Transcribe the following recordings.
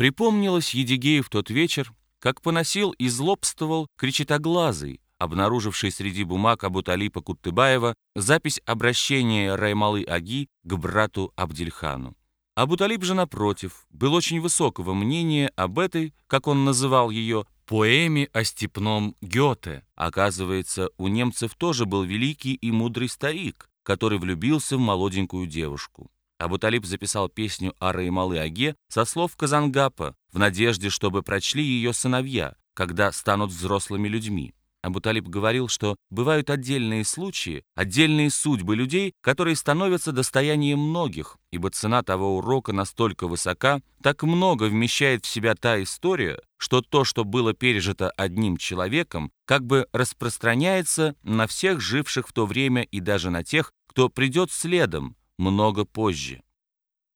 Припомнилось Едигею в тот вечер, как поносил и злобствовал кричитоглазый, обнаруживший среди бумаг Абуталипа Куттыбаева запись обращения Раймалы Аги к брату Абдельхану. Абуталип же, напротив, был очень высокого мнения об этой, как он называл ее, поэме о степном Гёте. Оказывается, у немцев тоже был великий и мудрый старик, который влюбился в молоденькую девушку. Абуталип записал песню о Раймалы Аге со слов Казангапа в надежде, чтобы прочли ее сыновья, когда станут взрослыми людьми. Абуталиб говорил, что бывают отдельные случаи, отдельные судьбы людей, которые становятся достоянием многих, ибо цена того урока настолько высока, так много вмещает в себя та история, что то, что было пережито одним человеком, как бы распространяется на всех живших в то время и даже на тех, кто придет следом, много позже.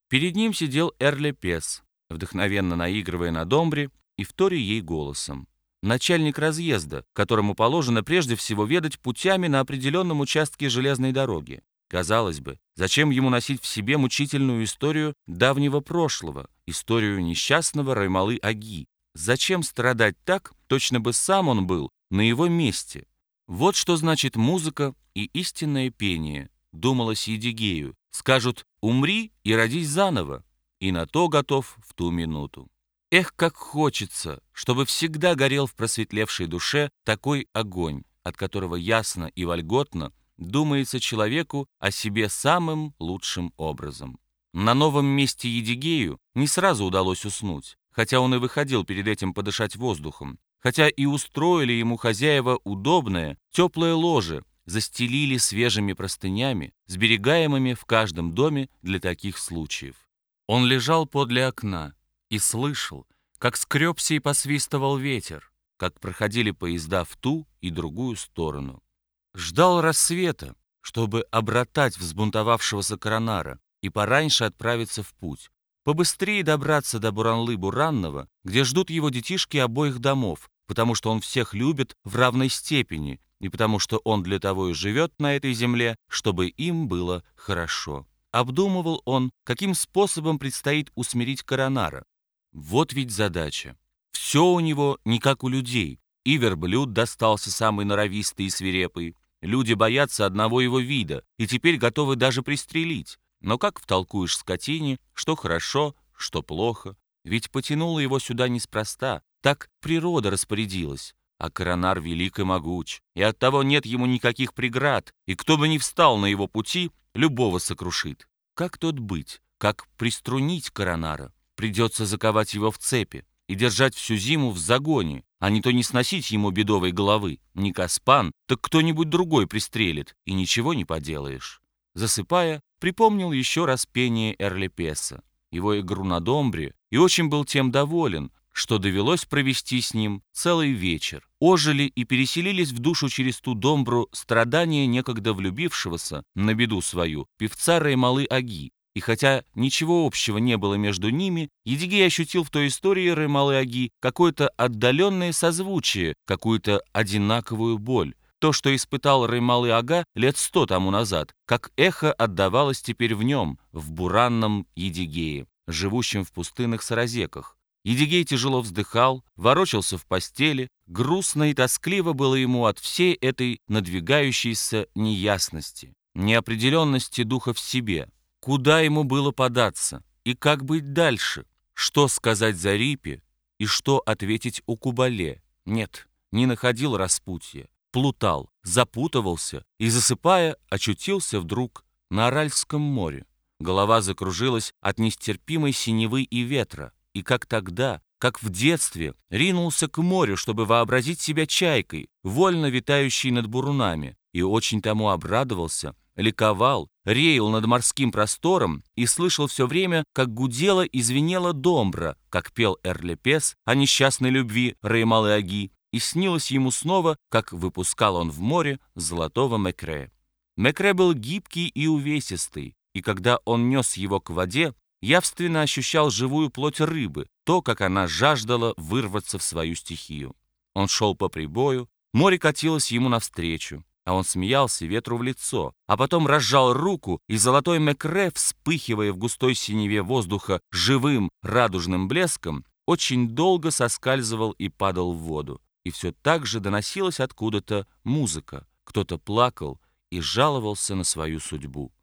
Перед ним сидел Эрле Пес, вдохновенно наигрывая на домбре и вторя ей голосом начальник разъезда, которому положено прежде всего ведать путями на определенном участке железной дороги. Казалось бы, зачем ему носить в себе мучительную историю давнего прошлого, историю несчастного Раймалы Аги? Зачем страдать так, точно бы сам он был на его месте? Вот что значит музыка и истинное пение, думалось Едигею. Скажут «умри и родись заново», и на то готов в ту минуту. Эх, как хочется, чтобы всегда горел в просветлевшей душе такой огонь, от которого ясно и вольготно думается человеку о себе самым лучшим образом. На новом месте Едигею не сразу удалось уснуть, хотя он и выходил перед этим подышать воздухом, хотя и устроили ему хозяева удобное, теплое ложе, застелили свежими простынями, сберегаемыми в каждом доме для таких случаев. Он лежал подле окна, и слышал, как скребся и посвистывал ветер, как проходили поезда в ту и другую сторону. Ждал рассвета, чтобы обратать взбунтовавшегося коронара и пораньше отправиться в путь, побыстрее добраться до Буранлы-Буранного, где ждут его детишки обоих домов, потому что он всех любит в равной степени и потому что он для того и живет на этой земле, чтобы им было хорошо. Обдумывал он, каким способом предстоит усмирить коронара, вот ведь задача. Все у него не как у людей. И верблюд достался самый норовистый и свирепый. Люди боятся одного его вида и теперь готовы даже пристрелить. Но как втолкуешь скотине, что хорошо, что плохо? Ведь потянуло его сюда неспроста. Так природа распорядилась. А коронар велик и могуч, и оттого нет ему никаких преград, и кто бы ни встал на его пути, любого сокрушит. Как тут быть? Как приструнить коронара? Придется заковать его в цепи и держать всю зиму в загоне, а не то не сносить ему бедовой головы. Не Каспан, так кто-нибудь другой пристрелит, и ничего не поделаешь. Засыпая, припомнил еще раз пение Эрлепеса, его игру на домбре, и очень был тем доволен, что довелось провести с ним целый вечер. Ожили и переселились в душу через ту домбру страдания некогда влюбившегося, на беду свою, певца Раймалы Аги, и хотя ничего общего не было между ними, Едигей ощутил в той истории Рымалы Аги какое-то отдаленное созвучие, какую-то одинаковую боль. То, что испытал Рымалы Ага лет сто тому назад, как эхо отдавалось теперь в нем, в буранном Едигее, живущем в пустынных саразеках. Едигей тяжело вздыхал, ворочался в постели, грустно и тоскливо было ему от всей этой надвигающейся неясности, неопределенности духа в себе, Куда ему было податься и как быть дальше? Что сказать Зарипе и что ответить у Кубале? Нет, не находил распутья, плутал, запутывался и, засыпая, очутился вдруг на Аральском море. Голова закружилась от нестерпимой синевы и ветра, и как тогда, как в детстве, ринулся к морю, чтобы вообразить себя чайкой, вольно витающей над бурунами, и очень тому обрадовался, ликовал, реял над морским простором и слышал все время, как гудела и звенела домбра, как пел Эрлепес о несчастной любви Реймалы Аги, и снилось ему снова, как выпускал он в море золотого Мекре. Мекре был гибкий и увесистый, и когда он нес его к воде, явственно ощущал живую плоть рыбы, то, как она жаждала вырваться в свою стихию. Он шел по прибою, море катилось ему навстречу. А он смеялся ветру в лицо, а потом разжал руку, и золотой мекре, вспыхивая в густой синеве воздуха живым радужным блеском, очень долго соскальзывал и падал в воду. И все так же доносилась откуда-то музыка. Кто-то плакал и жаловался на свою судьбу.